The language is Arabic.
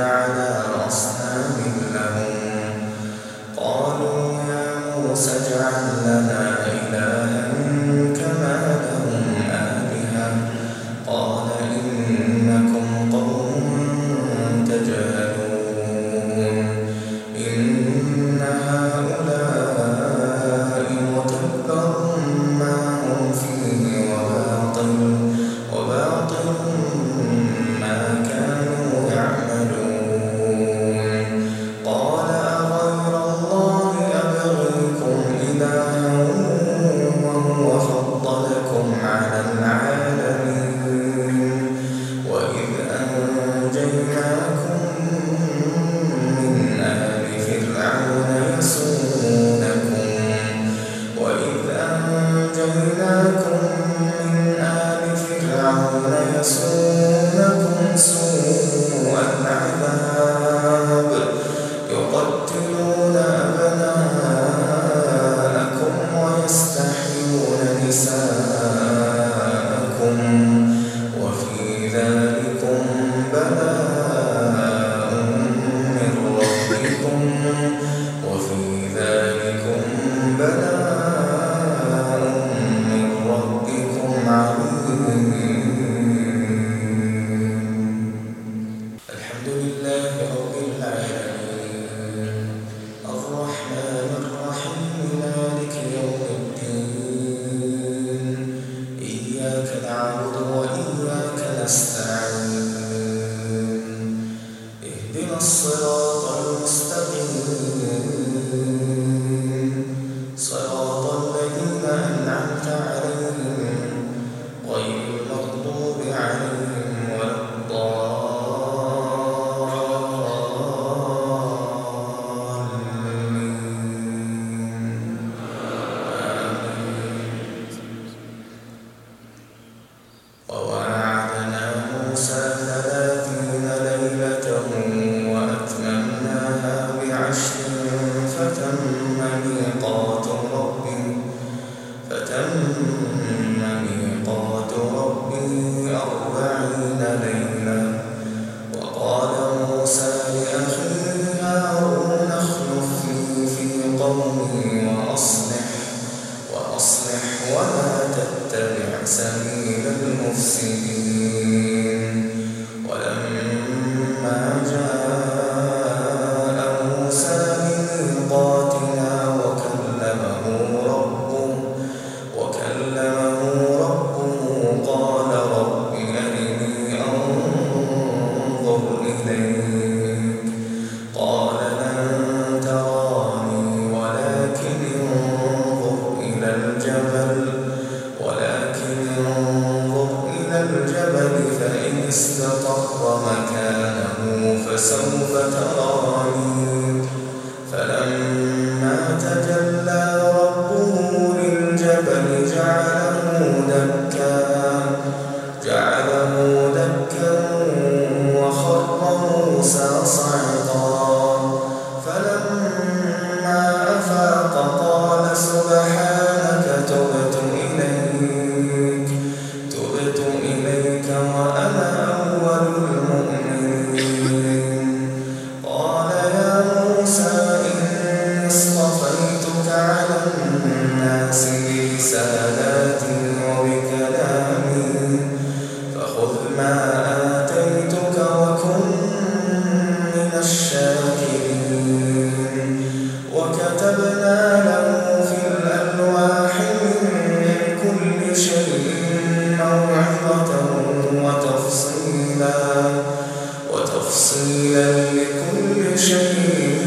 على على ربنا ميقات ربي أربعين ليلة. فسوف ترى. Yeah.